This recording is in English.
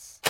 this.